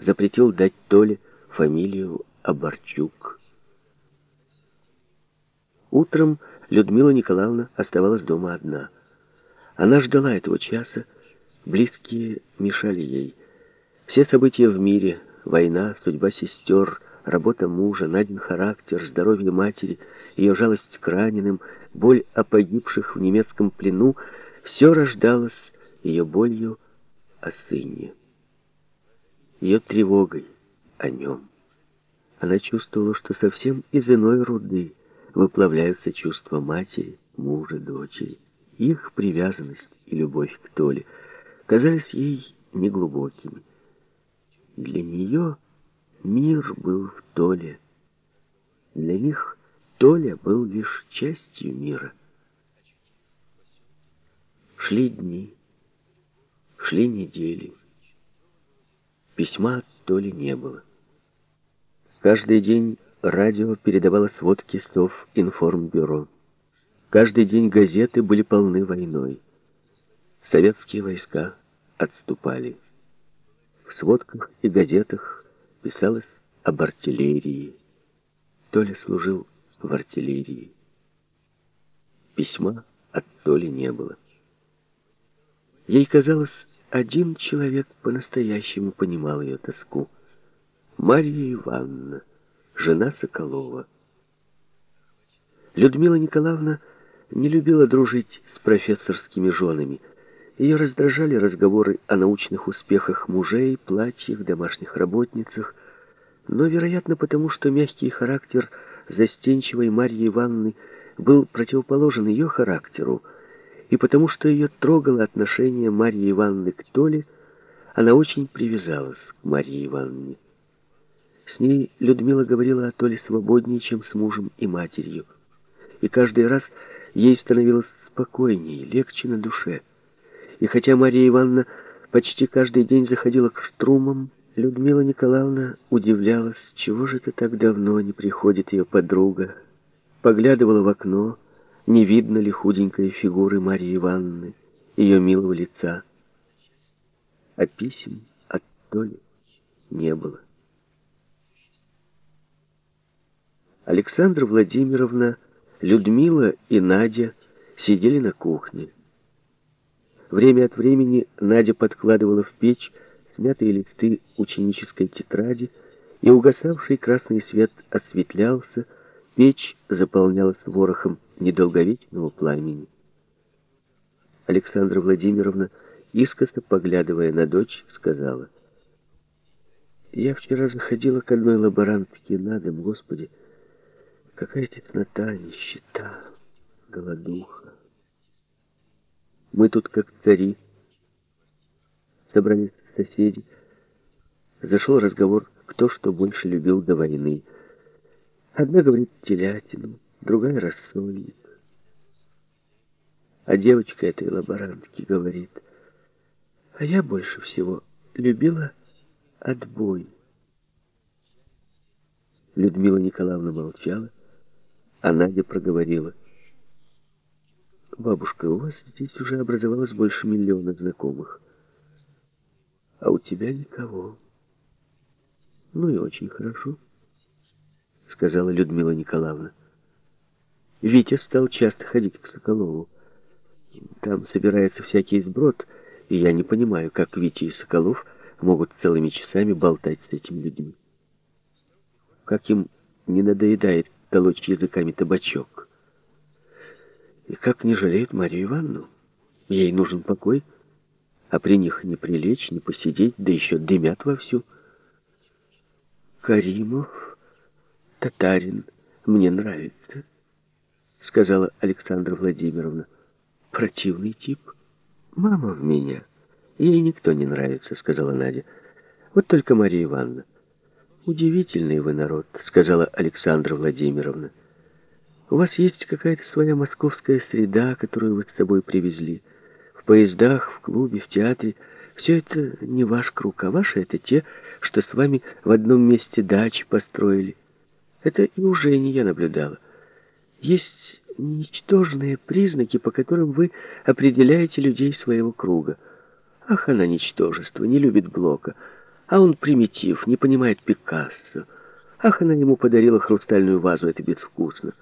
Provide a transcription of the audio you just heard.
запретил дать Толе фамилию Оборчук. Утром Людмила Николаевна оставалась дома одна. Она ждала этого часа, близкие мешали ей. Все события в мире, война, судьба сестер, работа мужа, Надин характер, здоровье матери, ее жалость к раненым, боль о погибших в немецком плену, все рождалось ее болью о сыне, ее тревогой о нем. Она чувствовала, что совсем из иной руды выплавляются чувства матери, мужа, дочери. Их привязанность и любовь к Толе казались ей неглубокими. Для нее мир был в Толе. Для них Толя был лишь частью мира. Шли дни, шли недели. Письма от Толи не было. Каждый день радио передавало сводки СОВ информбюро. Каждый день газеты были полны войной. Советские войска отступали. В сводках и газетах писалось об артиллерии. Толя служил в артиллерии. Письма от Толи не было. Ей казалось, один человек по-настоящему понимал ее тоску. Марья Ивановна, жена Соколова. Людмила Николаевна не любила дружить с профессорскими женами. Ее раздражали разговоры о научных успехах мужей, платьях, домашних работницах, но, вероятно, потому что мягкий характер застенчивой Марьи Ивановны был противоположен ее характеру, и потому что ее трогало отношение Марьи Ивановны к Толе, она очень привязалась к Марье Ивановне. С ней Людмила говорила о Толе свободнее, чем с мужем и матерью. И каждый раз ей становилось спокойнее, легче на душе. И хотя Мария Ивановна почти каждый день заходила к штрумам, Людмила Николаевна удивлялась, чего же это так давно не приходит ее подруга. Поглядывала в окно, не видно ли худенькой фигуры Марии Ивановны, ее милого лица. А писем от Толи не было. Александра Владимировна, Людмила и Надя сидели на кухне. Время от времени Надя подкладывала в печь смятые листы ученической тетради, и угасавший красный свет осветлялся, печь заполнялась ворохом недолговечного пламени. Александра Владимировна, искоса поглядывая на дочь, сказала, «Я вчера заходила к одной лаборантке на дом, Господи, какая теснота, нищета, голодуха. Мы тут как цари, собрались соседи. Зашел разговор, кто что больше любил до войны. Одна говорит телятину, другая рассольник. А девочка этой лаборантки говорит, а я больше всего любила отбой. Людмила Николаевна молчала, а Надя проговорила. «Бабушка, у вас здесь уже образовалось больше миллиона знакомых а у тебя никого. Ну и очень хорошо, сказала Людмила Николаевна. Витя стал часто ходить к Соколову. Там собирается всякий сброд, и я не понимаю, как Витя и Соколов могут целыми часами болтать с этими людьми. Как им не надоедает толочь языками табачок. И как не жалеют Марию Ивановну. Ей нужен покой, — а при них не прилечь, не посидеть, да еще дымят вовсю. Каримов, татарин, мне нравится, сказала Александра Владимировна. Противный тип. Мама в меня. Ей никто не нравится, сказала Надя. Вот только Мария Ивановна. Удивительный вы народ, сказала Александра Владимировна. У вас есть какая-то своя московская среда, которую вы с собой привезли в поездах, в клубе, в театре. Все это не ваш круг, а ваши это те, что с вами в одном месте дачи построили. Это и у Жени я наблюдала. Есть ничтожные признаки, по которым вы определяете людей своего круга. Ах, она ничтожество, не любит Блока. А он примитив, не понимает Пикассо. Ах, она ему подарила хрустальную вазу, это безвкусно.